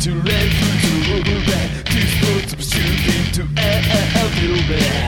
to live through to over to This world's stupid to a healthy way.